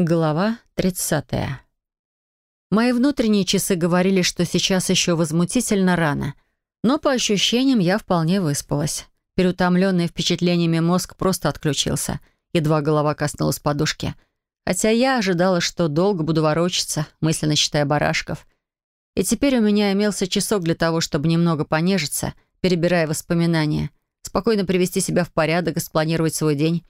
Глава 30. Мои внутренние часы говорили, что сейчас еще возмутительно рано, но по ощущениям я вполне выспалась. Переутомленный впечатлениями мозг просто отключился, едва голова коснулась подушки. Хотя я ожидала, что долго буду ворочаться, мысленно считая барашков. И теперь у меня имелся часок для того, чтобы немного понежиться, перебирая воспоминания, спокойно привести себя в порядок и спланировать свой день.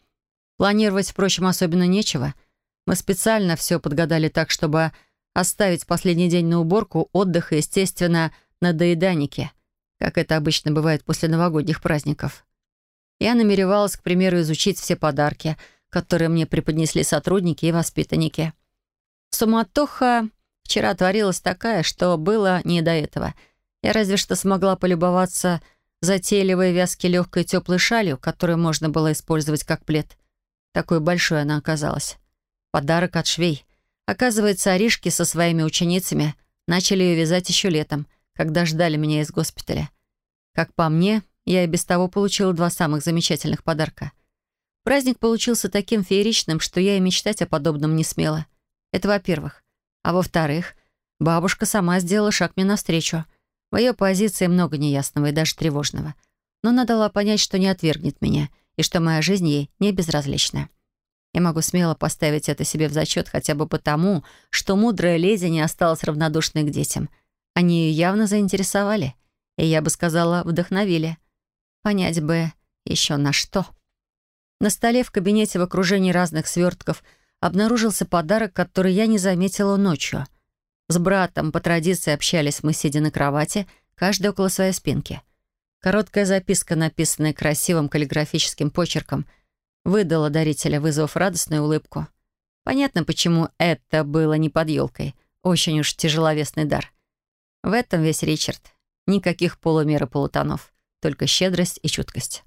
Планировать, впрочем, особенно нечего — мы специально все подгадали так, чтобы оставить последний день на уборку, отдых и, естественно, на доеданике, как это обычно бывает после новогодних праздников. Я намеревалась, к примеру, изучить все подарки, которые мне преподнесли сотрудники и воспитанники. Суматоха вчера творилась такая, что было не до этого. Я разве что смогла полюбоваться затейливой вязки легкой теплой шалью, которую можно было использовать как плед. Такой большой она оказалась. Подарок от швей. Оказывается, Аришки со своими ученицами начали ее вязать еще летом, когда ждали меня из госпиталя. Как по мне, я и без того получила два самых замечательных подарка. Праздник получился таким фееричным, что я и мечтать о подобном не смела. Это во-первых. А во-вторых, бабушка сама сделала шаг мне навстречу. В ее позиции много неясного и даже тревожного. Но она дала понять, что не отвергнет меня, и что моя жизнь ей не безразлична. Я могу смело поставить это себе в зачет хотя бы потому, что мудрая леди не осталась равнодушной к детям. Они ее явно заинтересовали, и, я бы сказала, вдохновили. Понять бы еще на что. На столе в кабинете в окружении разных свертков обнаружился подарок, который я не заметила ночью. С братом по традиции общались мы, сидя на кровати, каждый около своей спинки. Короткая записка, написанная красивым каллиграфическим почерком — выдала дарителя, вызвав радостную улыбку. Понятно, почему это было не под елкой. Очень уж тяжеловесный дар. В этом весь Ричард. Никаких полумер и полутонов. Только щедрость и чуткость.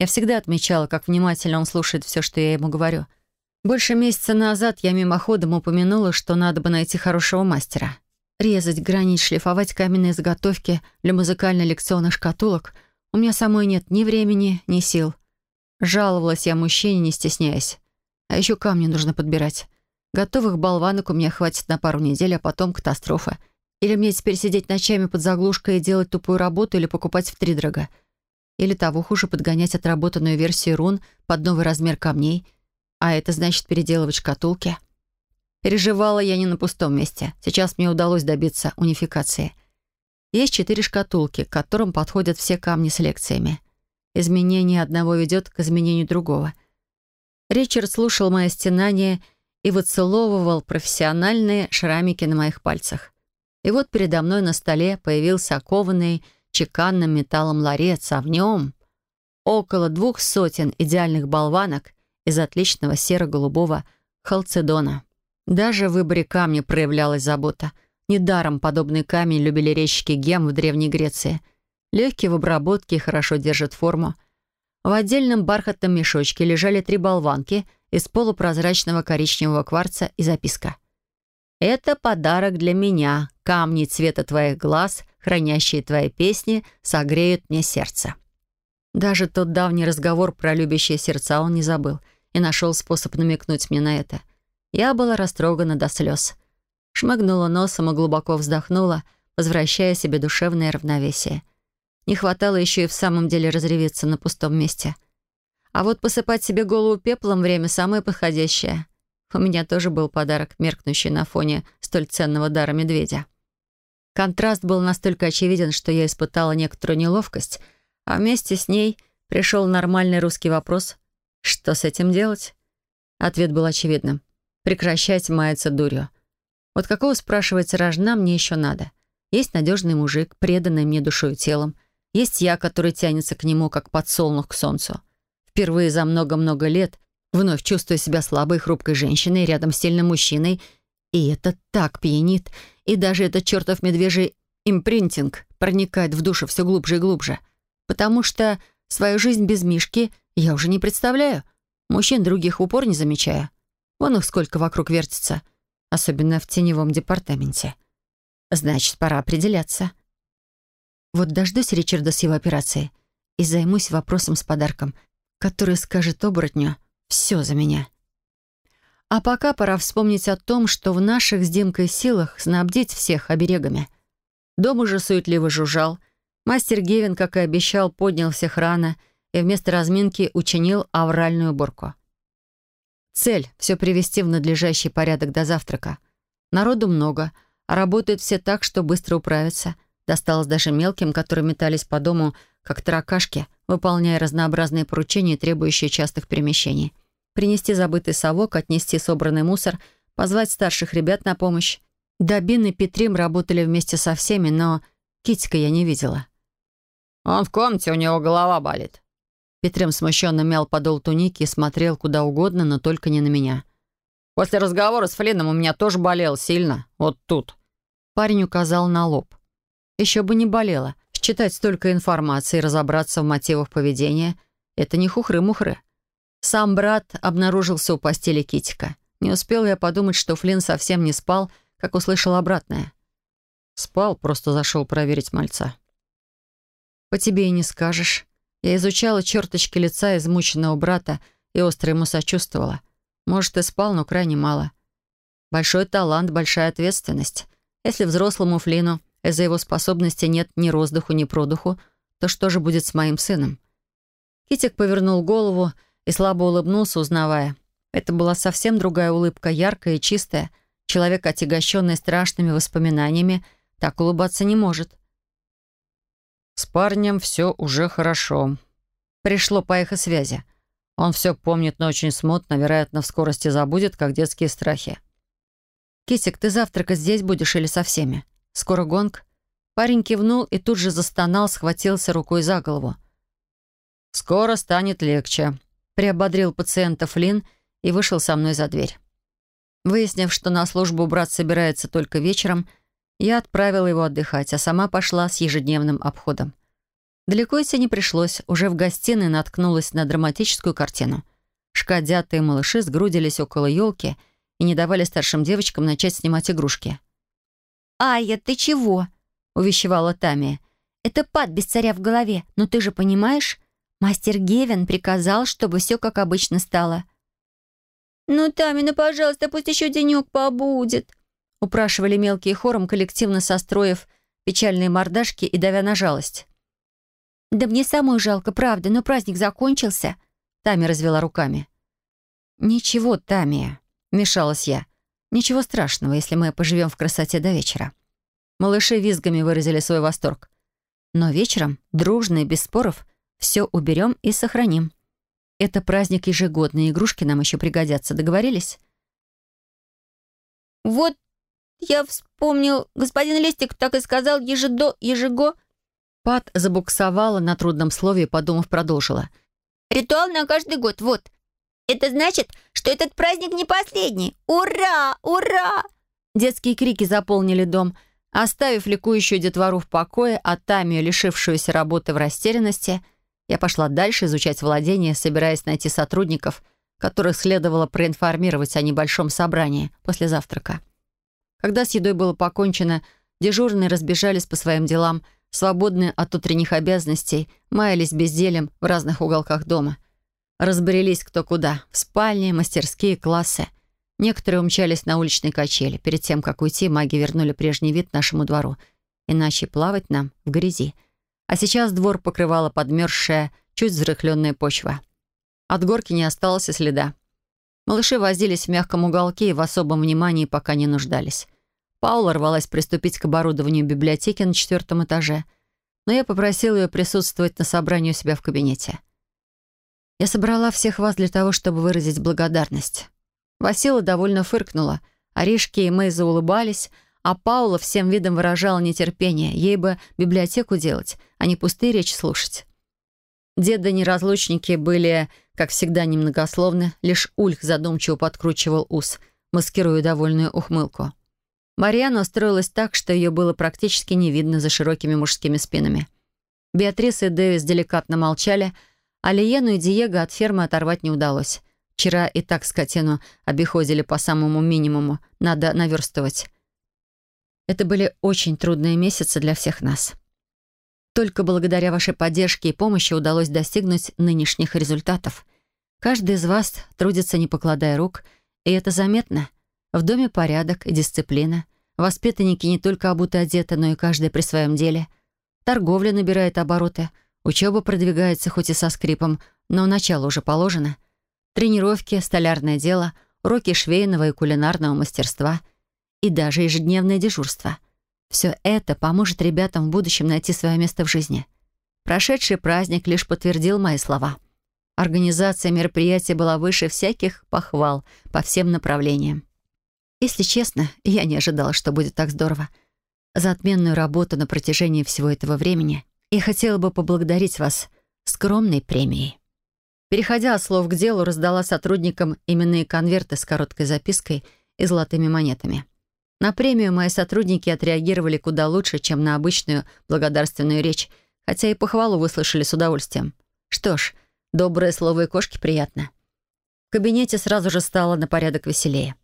Я всегда отмечала, как внимательно он слушает все, что я ему говорю. Больше месяца назад я мимоходом упомянула, что надо бы найти хорошего мастера. Резать, гранить, шлифовать каменные заготовки для музыкально-лекционных шкатулок у меня самой нет ни времени, ни сил. Жаловалась я мужчине, не стесняясь. А еще камни нужно подбирать. Готовых болванок у меня хватит на пару недель, а потом катастрофа. Или мне теперь сидеть ночами под заглушкой и делать тупую работу, или покупать втридорога. Или того хуже, подгонять отработанную версию рун под новый размер камней. А это значит переделывать шкатулки. Переживала я не на пустом месте. Сейчас мне удалось добиться унификации. Есть четыре шкатулки, к которым подходят все камни с лекциями. Изменение одного ведет к изменению другого. Ричард слушал мои стенания и выцеловывал профессиональные шрамики на моих пальцах. И вот передо мной на столе появился окованный чеканным металлом ларец, а в нем около двух сотен идеальных болванок из отличного серо-голубого халцедона. Даже в выборе камня проявлялась забота. Недаром подобный камень любили резчики гем в Древней Греции — Легкий в обработке и хорошо держит форму. В отдельном бархатном мешочке лежали три болванки из полупрозрачного коричневого кварца и записка. «Это подарок для меня. Камни цвета твоих глаз, хранящие твои песни, согреют мне сердце». Даже тот давний разговор про любящие сердца он не забыл и нашел способ намекнуть мне на это. Я была растрогана до слез. Шмыгнула носом и глубоко вздохнула, возвращая себе душевное равновесие. Не хватало еще и в самом деле разреветься на пустом месте. А вот посыпать себе голову пеплом время самое подходящее. У меня тоже был подарок, меркнущий на фоне столь ценного дара медведя. Контраст был настолько очевиден, что я испытала некоторую неловкость, а вместе с ней пришел нормальный русский вопрос «Что с этим делать?» Ответ был очевидным. «Прекращать маяться дурью». Вот какого, спрашивается, рожна мне еще надо? Есть надежный мужик, преданный мне душой и телом — есть я, который тянется к нему, как подсолнух к солнцу. Впервые за много-много лет вновь чувствую себя слабой, хрупкой женщиной рядом с сильным мужчиной. И это так пьянит. И даже этот чертов медвежий импринтинг проникает в душу все глубже и глубже. Потому что свою жизнь без Мишки я уже не представляю. Мужчин других упор не замечаю. Вон их сколько вокруг вертится. Особенно в теневом департаменте. Значит, пора определяться. Вот дождусь Ричарда с его операцией и займусь вопросом с подарком, который скажет оборотню «все за меня». А пока пора вспомнить о том, что в наших с Димкой силах снабдить всех оберегами. Дом уже суетливо жужжал. Мастер Гевин, как и обещал, поднял всех рано и вместо разминки учинил авральную уборку. Цель — все привести в надлежащий порядок до завтрака. Народу много, а работают все так, что быстро управятся. Досталось даже мелким, которые метались по дому, как таракашки, выполняя разнообразные поручения, требующие частых перемещений. Принести забытый совок, отнести собранный мусор, позвать старших ребят на помощь. Добин и Петрим работали вместе со всеми, но Китика я не видела. «Он в комнате, у него голова болит». Петрим смущенно мял подол туники и смотрел куда угодно, но только не на меня. «После разговора с Флином у меня тоже болел сильно. Вот тут». Парень указал на лоб. Еще бы не болело. Считать столько информации и разобраться в мотивах поведения — это не хухры-мухры. Сам брат обнаружился у постели Китика. Не успел я подумать, что Флинн совсем не спал, как услышал обратное. Спал, просто зашел проверить мальца. «По тебе и не скажешь». Я изучала черточки лица измученного брата и остро ему сочувствовала. Может, и спал, но крайне мало. Большой талант, большая ответственность. Если взрослому Флину из-за его способности нет ни роздуху, ни продуху, то что же будет с моим сыном? Китик повернул голову и слабо улыбнулся, узнавая. Это была совсем другая улыбка, яркая и чистая. Человек, отягощенный страшными воспоминаниями, так улыбаться не может. «С парнем все уже хорошо». Пришло по эхосвязи. Он все помнит, но очень смутно, вероятно, в скорости забудет, как детские страхи. «Кисик, ты завтракать здесь будешь или со всеми? Скоро гонг?» Парень кивнул и тут же застонал, схватился рукой за голову. «Скоро станет легче», — приободрил пациента Флинн и вышел со мной за дверь. Выяснив, что на службу брат собирается только вечером, я отправила его отдыхать, а сама пошла с ежедневным обходом. Далеко идти не пришлось, уже в гостиной наткнулась на драматическую картину. Шкодята и малыши сгрудились около елки и не давали старшим девочкам начать снимать игрушки. «Ая, ты чего?» — увещевала Тамия. «Это пад без царя в голове, но ты же понимаешь? Мастер Гевин приказал, чтобы все как обычно стало». «Ну, Тамина, пожалуйста, пусть еще денек побудет», упрашивали мелкие хором, коллективно состроив печальные мордашки и давя на жалость. «Да мне самой жалко, правда, но праздник закончился», Тами развела руками. «Ничего, Тамия», — мешалась я. «Ничего страшного, если мы поживем в красоте до вечера». Малыши визгами выразили свой восторг. «Но вечером, дружно и без споров, все уберем и сохраним. Это праздник ежегодный, игрушки нам еще пригодятся. Договорились?» «Вот «Я вспомнил, господин Листик так и сказал ежедо, ежего...» Пат забуксовала на трудном слове и, подумав, продолжила. «Ритуал на каждый год, вот. Это значит, что этот праздник не последний. Ура! Ура!» Детские крики заполнили дом, оставив ликующую детвору в покое, а Тамию, лишившуюся работы в растерянности, я пошла дальше изучать владение, собираясь найти сотрудников, которых следовало проинформировать о небольшом собрании после завтрака. Когда с едой было покончено, дежурные разбежались по своим делам, свободные от утренних обязанностей, маялись безделием в разных уголках дома. Разбрелись кто куда, в спальне, мастерские, классы. Некоторые умчались на уличной качели. Перед тем, как уйти, маги вернули прежний вид нашему двору. Иначе плавать нам в грязи. А сейчас двор покрывала подмерзшая, чуть взрыхленная почва. От горки не осталось и следа. Малыши возились в мягком уголке и в особом внимании пока не нуждались. Паула рвалась приступить к оборудованию библиотеки на четвертом этаже, но я попросила ее присутствовать на собрании у себя в кабинете. Я собрала всех вас для того, чтобы выразить благодарность. Васила довольно фыркнула, Аришки и Мэй заулыбались, а Паула всем видом выражала нетерпение, ей бы библиотеку делать, а не пустые речи слушать. Деды-неразлучники были, как всегда, немногословны, лишь Ульх задумчиво подкручивал ус, маскируя довольную ухмылку. Марьяна устроилась так, что ее было практически не видно за широкими мужскими спинами. Беатриса и Дэвис деликатно молчали, а Лиену и Диего от фермы оторвать не удалось. Вчера и так скотину обиходили по самому минимуму, надо наверстывать. Это были очень трудные месяцы для всех нас. Только благодаря вашей поддержке и помощи удалось достигнуть нынешних результатов. Каждый из вас трудится, не покладая рук, И это заметно. В доме порядок и дисциплина. Воспитанники не только обуты одеты, но и каждый при своем деле. Торговля набирает обороты. Учеба продвигается хоть и со скрипом, но начало уже положено. Тренировки, столярное дело, уроки швейного и кулинарного мастерства и даже ежедневное дежурство. Все это поможет ребятам в будущем найти свое место в жизни. Прошедший праздник лишь подтвердил мои слова. Организация мероприятия была выше всяких похвал по всем направлениям. Если честно, я не ожидала, что будет так здорово. За отменную работу на протяжении всего этого времени и хотела бы поблагодарить вас скромной премией. Переходя от слов к делу, раздала сотрудникам именные конверты с короткой запиской и золотыми монетами. На премию мои сотрудники отреагировали куда лучше, чем на обычную благодарственную речь, хотя и похвалу выслушали с удовольствием. Что ж, доброе слово и кошки приятно. В кабинете сразу же стало на порядок веселее.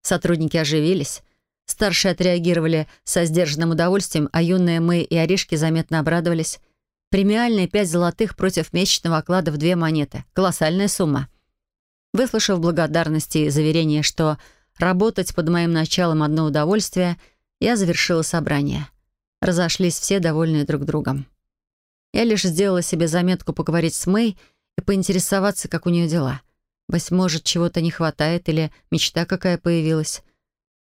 Сотрудники оживились. Старшие отреагировали со сдержанным удовольствием, а юные мы и Оришки заметно обрадовались. Премиальные пять золотых против месячного оклада в две монеты. Колоссальная сумма. Выслушав благодарности и заверение, что работать под моим началом одно удовольствие, я завершила собрание. Разошлись все довольные друг другом. Я лишь сделала себе заметку поговорить с Мэй и поинтересоваться, как у нее дела — быть может, чего-то не хватает или мечта какая появилась.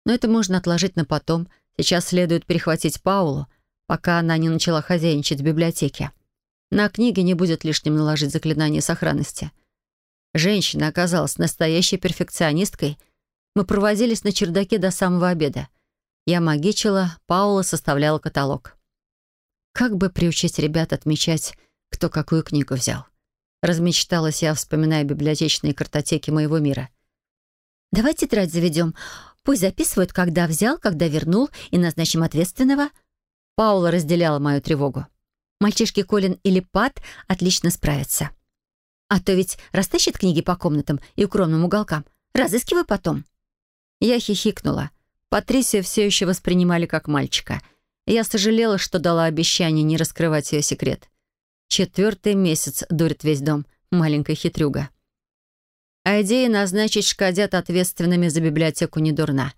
Но это можно отложить на потом. Сейчас следует перехватить Паулу, пока она не начала хозяйничать в библиотеке. На книге не будет лишним наложить заклинание сохранности. Женщина оказалась настоящей перфекционисткой. Мы провозились на чердаке до самого обеда. Я магичила, Паула составляла каталог. Как бы приучить ребят отмечать, кто какую книгу взял? Размечталась я, вспоминая библиотечные картотеки моего мира. «Давай тетрадь заведем. Пусть записывают, когда взял, когда вернул, и назначим ответственного». Паула разделяла мою тревогу. Мальчишки Колин или Пат отлично справятся. А то ведь растащит книги по комнатам и укромным уголкам. Разыскивай потом. Я хихикнула. Патрисию все еще воспринимали как мальчика. Я сожалела, что дала обещание не раскрывать ее секрет. Четвертый месяц дурит весь дом. Маленькая хитрюга. А идея назначить шкадят ответственными за библиотеку не дурна.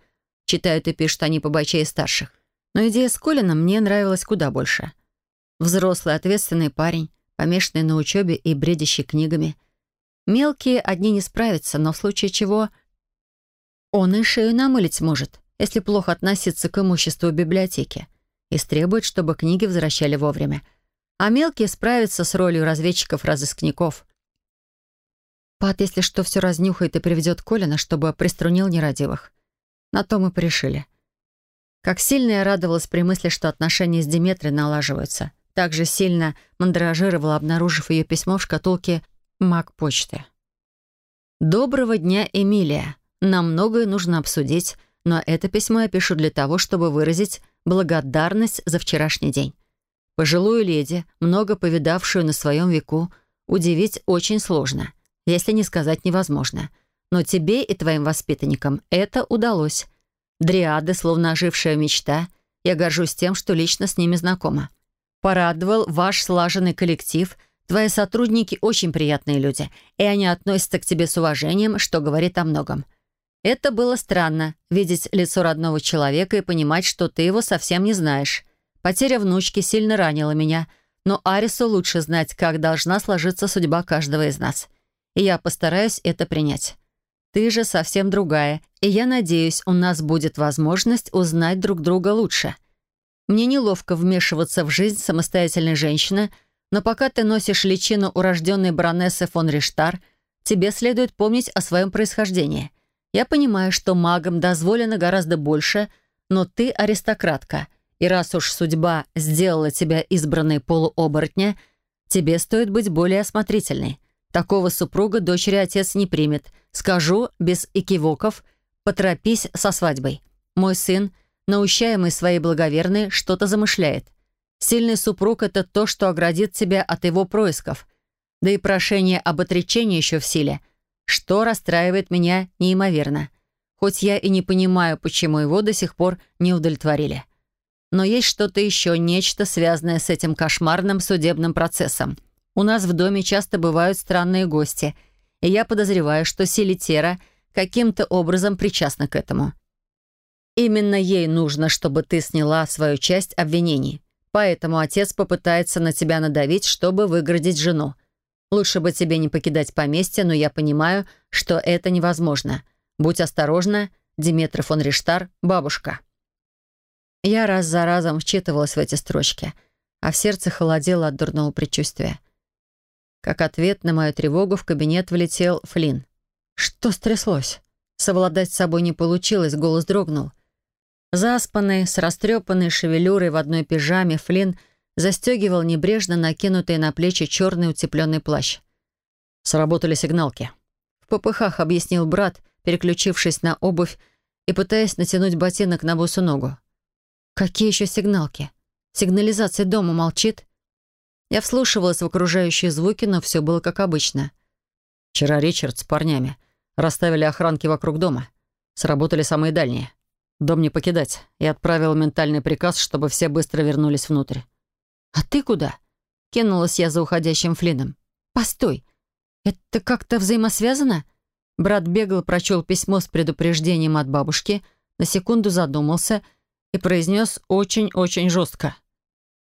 Читают и пишут они побочей старших. Но идея с Колином мне нравилась куда больше. Взрослый ответственный парень, помешанный на учебе и бредящий книгами. Мелкие одни не справятся, но в случае чего он и шею намылить может, если плохо относиться к имуществу библиотеки. И требует, чтобы книги возвращали вовремя — а мелкие справятся с ролью разведчиков-разыскников. Пат, если что, все разнюхает и приведет Колина, чтобы приструнил нерадивых. На то мы порешили. Как сильно я радовалась при мысли, что отношения с Диметрой налаживаются. Так же сильно мандражировала, обнаружив ее письмо в шкатулке маг-почты. «Доброго дня, Эмилия. Нам многое нужно обсудить, но это письмо я пишу для того, чтобы выразить благодарность за вчерашний день. Пожилую леди, много повидавшую на своем веку, удивить очень сложно, если не сказать невозможно. Но тебе и твоим воспитанникам это удалось. Дриады, словно ожившая мечта, я горжусь тем, что лично с ними знакома. Порадовал ваш слаженный коллектив, твои сотрудники очень приятные люди, и они относятся к тебе с уважением, что говорит о многом. Это было странно, видеть лицо родного человека и понимать, что ты его совсем не знаешь. Потеря внучки сильно ранила меня, но Арису лучше знать, как должна сложиться судьба каждого из нас. И я постараюсь это принять. Ты же совсем другая, и я надеюсь, у нас будет возможность узнать друг друга лучше. Мне неловко вмешиваться в жизнь самостоятельной женщины, но пока ты носишь личину урожденной баронессы фон Риштар, тебе следует помнить о своем происхождении. Я понимаю, что магам дозволено гораздо больше, но ты аристократка — и раз уж судьба сделала тебя избранной полуоборотня, тебе стоит быть более осмотрительной. Такого супруга дочери отец не примет. Скажу, без экивоков, поторопись со свадьбой. Мой сын, наущаемый своей благоверной, что-то замышляет. Сильный супруг — это то, что оградит тебя от его происков. Да и прошение об отречении еще в силе, что расстраивает меня неимоверно. Хоть я и не понимаю, почему его до сих пор не удовлетворили. Но есть что-то еще, нечто, связанное с этим кошмарным судебным процессом. У нас в доме часто бывают странные гости, и я подозреваю, что Силитера каким-то образом причастна к этому. Именно ей нужно, чтобы ты сняла свою часть обвинений. Поэтому отец попытается на тебя надавить, чтобы выгородить жену. Лучше бы тебе не покидать поместье, но я понимаю, что это невозможно. Будь осторожна, Диметра фон Риштар, бабушка». Я раз за разом вчитывалась в эти строчки, а в сердце холодело от дурного предчувствия. Как ответ на мою тревогу в кабинет влетел Флинн. Что стряслось? Совладать с собой не получилось, голос дрогнул. Заспанный, с растрепанной шевелюрой в одной пижаме, Флинн застегивал небрежно накинутый на плечи черный утепленный плащ. Сработали сигналки. В попыхах объяснил брат, переключившись на обувь и пытаясь натянуть ботинок на босу ногу. «Какие еще сигналки? Сигнализация дома молчит?» Я вслушивалась в окружающие звуки, но все было как обычно. Вчера Ричард с парнями расставили охранки вокруг дома. Сработали самые дальние. Дом не покидать. И отправил ментальный приказ, чтобы все быстро вернулись внутрь. «А ты куда?» Кинулась я за уходящим Флином. «Постой! Это как-то взаимосвязано?» Брат бегал, прочел письмо с предупреждением от бабушки, на секунду задумался и произнес очень-очень жестко.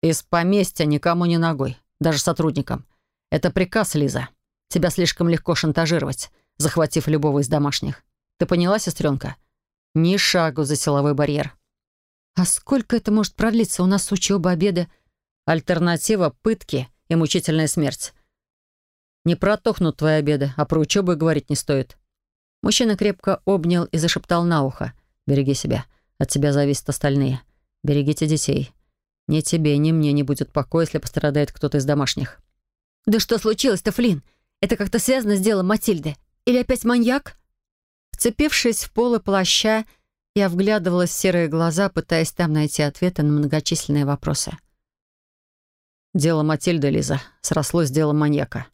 «Из поместья никому не ногой, даже сотрудникам. Это приказ, Лиза. Тебя слишком легко шантажировать, захватив любого из домашних. Ты поняла, сестренка? Ни шагу за силовой барьер». «А сколько это может продлиться? У нас учеба, обеды...» «Альтернатива — пытки и мучительная смерть. Не протухнут твои обеды, а про учебу и говорить не стоит». Мужчина крепко обнял и зашептал на ухо. «Береги себя. От тебя зависят остальные. Берегите детей. Ни тебе, ни мне не будет покоя, если пострадает кто-то из домашних». «Да что случилось-то, Флинн? Это как-то связано с делом Матильды? Или опять маньяк?» Вцепившись в полы плаща, я вглядывалась в серые глаза, пытаясь там найти ответы на многочисленные вопросы. «Дело Матильды, Лиза, срослось с делом маньяка.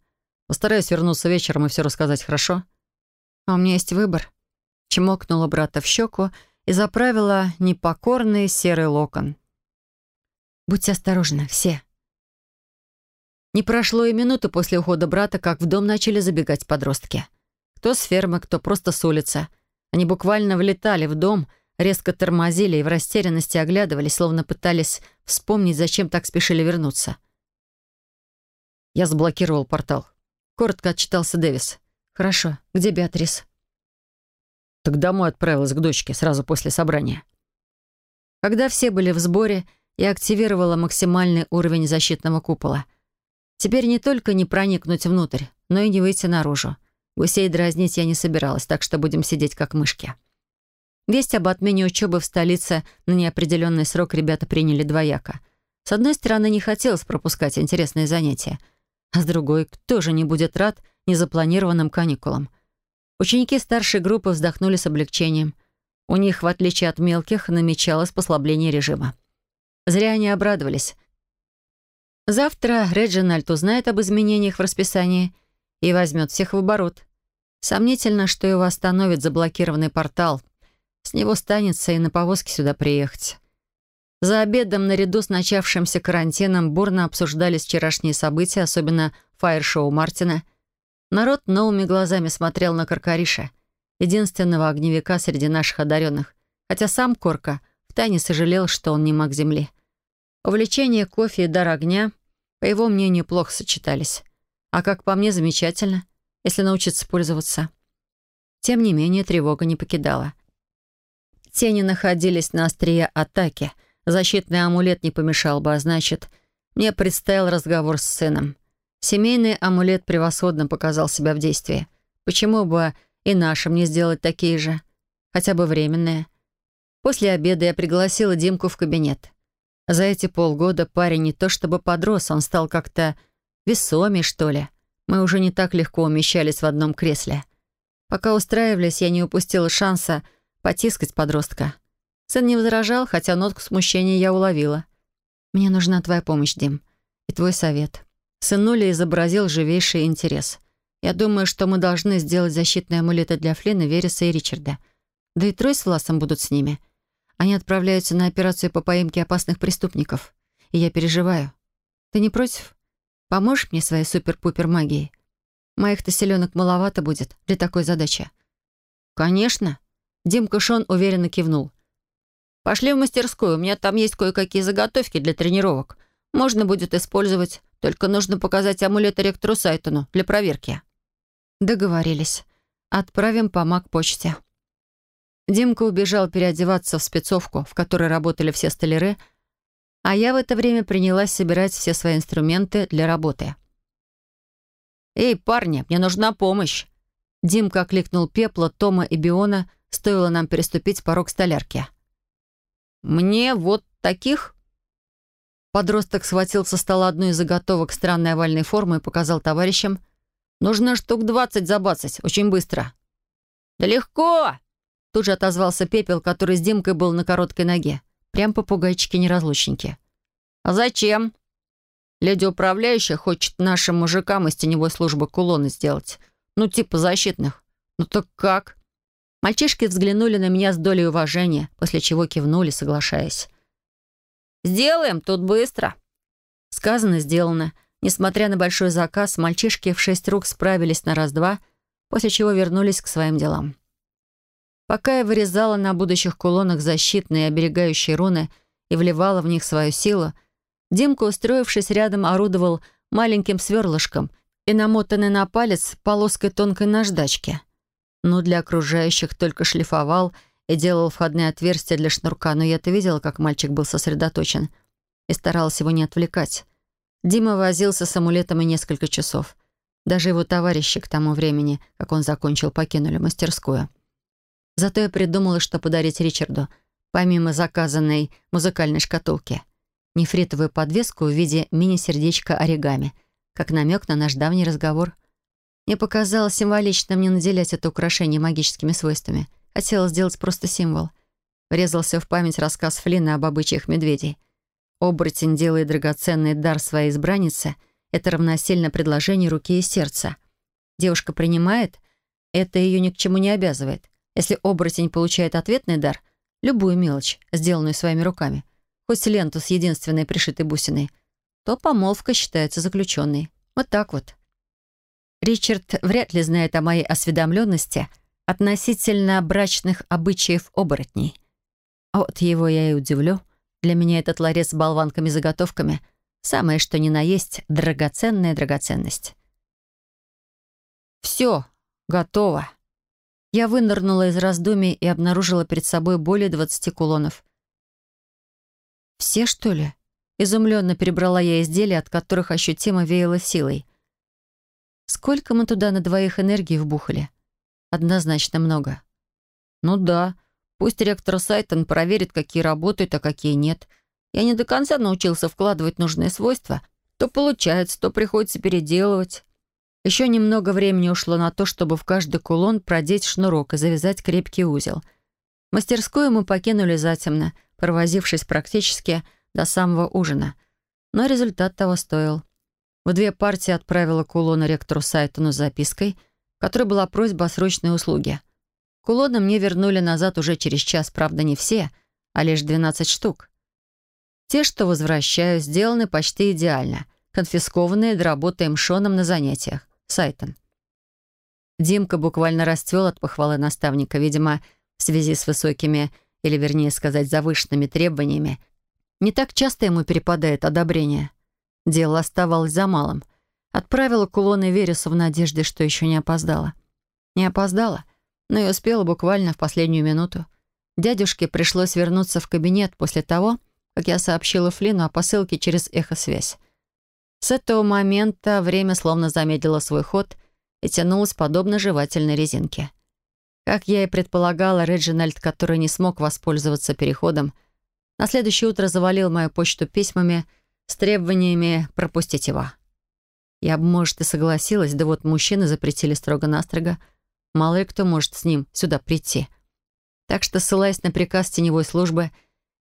Постараюсь вернуться вечером и все рассказать, хорошо?» «А у меня есть выбор». Чмокнула брата в щеку и заправила непокорный серый локон. «Будьте осторожны, все». Не прошло и минуты после ухода брата, как в дом начали забегать подростки. Кто с фермы, кто просто с улицы. Они буквально влетали в дом, резко тормозили и в растерянности оглядывались, словно пытались вспомнить, зачем так спешили вернуться. Я заблокировал портал. Коротко отчитался Дэвис. «Хорошо. Где Беатрис?» Так домой отправилась к дочке сразу после собрания. Когда все были в сборе, я активировала максимальный уровень защитного купола. Теперь не только не проникнуть внутрь, но и не выйти наружу. Гусей дразнить я не собиралась, так что будем сидеть как мышки. Весть об отмене учебы в столице на неопределенный срок ребята приняли двояко. С одной стороны, не хотелось пропускать интересные занятия, а с другой, кто же не будет рад незапланированным каникулам? Ученики старшей группы вздохнули с облегчением. У них, в отличие от мелких, намечалось послабление режима. Зря они обрадовались. Завтра Реджинальд узнает об изменениях в расписании и возьмет всех в оборот. Сомнительно, что его остановит заблокированный портал. С него станется и на повозке сюда приехать. За обедом наряду с начавшимся карантином бурно обсуждались вчерашние события, особенно фаер-шоу Мартина. Народ новыми глазами смотрел на Каркариша, единственного огневика среди наших одаренных, хотя сам Корка втайне сожалел, что он не маг земли. Увлечение кофе и дар огня, по его мнению, плохо сочетались. А как по мне, замечательно, если научиться пользоваться. Тем не менее, тревога не покидала. Тени находились на острие атаки — Защитный амулет не помешал бы, а значит, мне предстоял разговор с сыном. Семейный амулет превосходно показал себя в действии. Почему бы и нашим не сделать такие же? Хотя бы временные. После обеда я пригласила Димку в кабинет. За эти полгода парень не то чтобы подрос, он стал как-то весомее, что ли. Мы уже не так легко умещались в одном кресле. Пока устраивались, я не упустила шанса потискать подростка. Сын не возражал, хотя нотку смущения я уловила. «Мне нужна твоя помощь, Дим, и твой совет». Сынуля изобразил живейший интерес. «Я думаю, что мы должны сделать защитные амулеты для Флина, Вереса и Ричарда. Да и Трой с Власом будут с ними. Они отправляются на операцию по поимке опасных преступников. И я переживаю. Ты не против? Поможешь мне своей супер-пупер магией? Моих-то селенок маловато будет для такой задачи». «Конечно». Димка Шон уверенно кивнул. «Пошли в мастерскую, у меня там есть кое-какие заготовки для тренировок. Можно будет использовать, только нужно показать амулет ректору Сайтону для проверки». Договорились. Отправим по маг-почте. Димка убежал переодеваться в спецовку, в которой работали все столяры, а я в это время принялась собирать все свои инструменты для работы. «Эй, парни, мне нужна помощь!» Димка окликнул Пепла, Тома и Биона, стоило нам переступить порог столярки. «Мне вот таких?» Подросток схватил со стола одну из заготовок странной овальной формы и показал товарищам. «Нужно штук двадцать забацать, очень быстро». «Да легко!» Тут же отозвался Пепел, который с Димкой был на короткой ноге. Прям попугайчики-неразлучники. «А зачем?» «Леди управляющая хочет нашим мужикам из теневой службы кулоны сделать. Ну, типа защитных. Ну так как?» Мальчишки взглянули на меня с долей уважения, после чего кивнули, соглашаясь. «Сделаем тут быстро». Сказано, сделано. Несмотря на большой заказ, мальчишки в шесть рук справились на раз-два, после чего вернулись к своим делам. Пока я вырезала на будущих кулонах защитные и оберегающие руны и вливала в них свою силу, Димка, устроившись рядом, орудовал маленьким сверлышком и намотанный на палец полоской тонкой наждачки. Но для окружающих только шлифовал и делал входные отверстия для шнурка, но я-то видела, как мальчик был сосредоточен и старалась его не отвлекать. Дима возился с амулетом и несколько часов. Даже его товарищи к тому времени, как он закончил, покинули мастерскую. Зато я придумала, что подарить Ричарду, помимо заказанной музыкальной шкатулки. Нефритовую подвеску в виде мини-сердечка оригами, как намек на наш давний разговор. Мне показалось символичным не наделять это украшение магическими свойствами. Хотела сделать просто символ. Врезался в память рассказ Флина об обычаях медведей. Оборотень делает драгоценный дар своей избраннице. Это равносильно предложению руки и сердца. Девушка принимает, это ее ни к чему не обязывает. Если оборотень получает ответный дар, любую мелочь, сделанную своими руками, хоть ленту с единственной пришитой бусиной, то помолвка считается заключенной. Вот так вот. Ричард вряд ли знает о моей осведомленности относительно брачных обычаев оборотней. А вот его я и удивлю. Для меня этот ларец с болванками-заготовками — самое что ни на есть драгоценная драгоценность. «Все, готово», я вынырнула из раздумий и обнаружила перед собой более двадцати кулонов. «Все, что ли?» Изумленно перебрала я изделия, от которых ощутимо веяло силой. «Сколько мы туда на двоих энергии вбухали?» «Однозначно много». «Ну да. Пусть ректор Сайтон проверит, какие работают, а какие нет. Я не до конца научился вкладывать нужные свойства. То получается, то приходится переделывать. Еще немного времени ушло на то, чтобы в каждый кулон продеть шнурок и завязать крепкий узел. Мастерскую мы покинули затемно, провозившись практически до самого ужина. Но результат того стоил. В две партии отправила кулоны ректору Сайтону с запиской, в которой была просьба о срочной услуге. Кулоны мне вернули назад уже через час, правда, не все, а лишь 12 штук. Те, что возвращаю, сделаны почти идеально, конфискованные доработаем шоном на занятиях. Сайтон. Димка буквально расцвел от похвалы наставника, видимо, в связи с высокими, или вернее сказать, завышенными требованиями. Не так часто ему перепадает одобрение. Дело оставалось за малым. Отправила кулоны Вересу в надежде, что еще не опоздала. Не опоздала, но и успела буквально в последнюю минуту. Дядюшке пришлось вернуться в кабинет после того, как я сообщила Флину о посылке через эхосвязь. С этого момента время словно замедлило свой ход и тянулось подобно жевательной резинке. Как я и предполагала, Реджинальд, который не смог воспользоваться переходом, на следующее утро завалил мою почту письмами с требованиями пропустить его. Я бы, может, и согласилась, да вот мужчины запретили строго-настрого. Мало ли кто может с ним сюда прийти. Так что, ссылаясь на приказ теневой службы,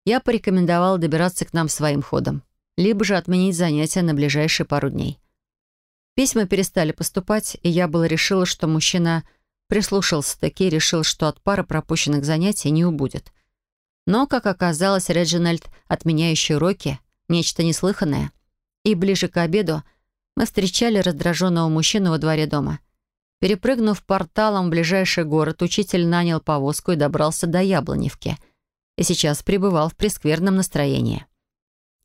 я порекомендовала добираться к нам своим ходом либо же отменить занятия на ближайшие пару дней. Письма перестали поступать, и я было решила, что мужчина прислушался-таки и решил, что от пары пропущенных занятий не убудет. Но, как оказалось, Реджинальд, отменяющий уроки, нечто неслыханное. И ближе к обеду мы встречали раздраженного мужчину во дворе дома. Перепрыгнув порталом в ближайший город, учитель нанял повозку и добрался до Яблоневки. И сейчас пребывал в прескверном настроении.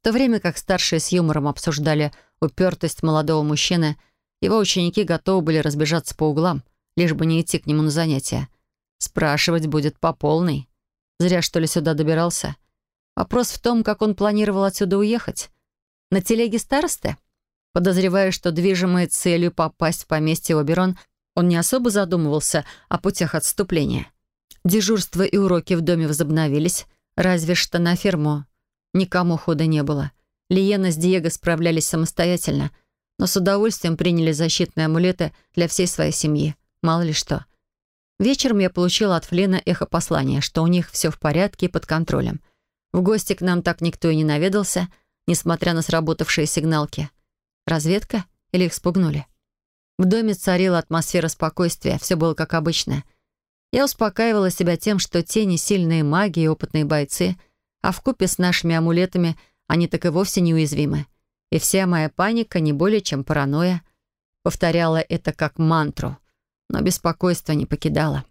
В то время как старшие с юмором обсуждали упертость молодого мужчины, его ученики готовы были разбежаться по углам, лишь бы не идти к нему на занятия. Спрашивать будет по полной. Зря, что ли, сюда добирался. Вопрос в том, как он планировал отсюда уехать. На телеге старосты? Подозревая, что движимой целью попасть в поместье Оберон, он не особо задумывался о путях отступления. Дежурство и уроки в доме возобновились, разве что на ферму никому хода не было. Лиена с Диего справлялись самостоятельно, но с удовольствием приняли защитные амулеты для всей своей семьи. Мало ли что. Вечером я получила от Флина эхо-послание, что у них все в порядке и под контролем. В гости к нам так никто и не наведался, несмотря на сработавшие сигналки. Разведка? Или их спугнули? В доме царила атмосфера спокойствия, все было как обычно. Я успокаивала себя тем, что тени сильные маги и опытные бойцы, а в купе с нашими амулетами они так и вовсе неуязвимы. И вся моя паника не более чем паранойя. Повторяла это как мантру, но беспокойство не покидало.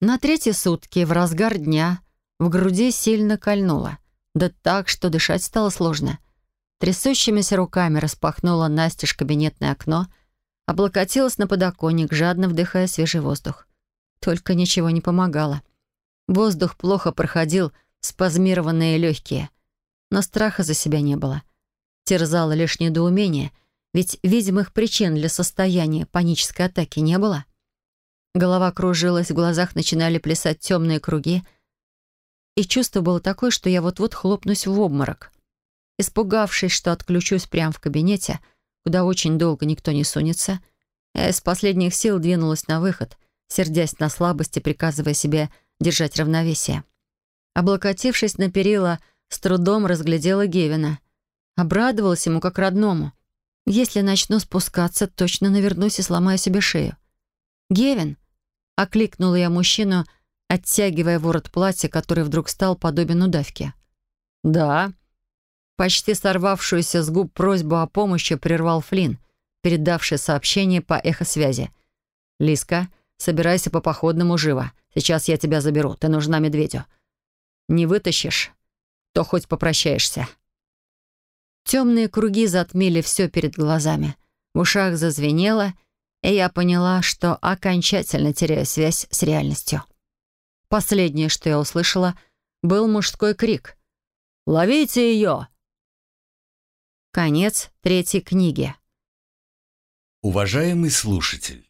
На третьи сутки, в разгар дня, в груди сильно кольнуло. Да так, что дышать стало сложно. Трясущимися руками распахнула настежь кабинетное окно, облокотилась на подоконник, жадно вдыхая свежий воздух. Только ничего не помогало. Воздух плохо проходил спазмированные легкие. Но страха за себя не было. Терзало лишь недоумение, ведь видимых причин для состояния панической атаки не было. Голова кружилась, в глазах начинали плясать темные круги — и чувство было такое, что я вот-вот хлопнусь в обморок. Испугавшись, что отключусь прямо в кабинете, куда очень долго никто не сунется, я из последних сил двинулась на выход, сердясь на слабости, приказывая себе держать равновесие. Облокотившись на перила, с трудом разглядела Гевина. Обрадовалась ему как родному. Если начну спускаться, точно навернусь и сломаю себе шею. «Гевин!» — окликнула я мужчину — оттягивая ворот платья, который вдруг стал подобен удавке. «Да». Почти сорвавшуюся с губ просьбу о помощи прервал Флинн, передавший сообщение по эхосвязи. «Лиска, собирайся по походному живо. Сейчас я тебя заберу. Ты нужна медведю. Не вытащишь, то хоть попрощаешься». Темные круги затмили все перед глазами. В ушах зазвенело, и я поняла, что окончательно теряю связь с реальностью. Последнее, что я услышала, был мужской крик. «Ловите ее!» Конец третьей книги. Уважаемый слушатель,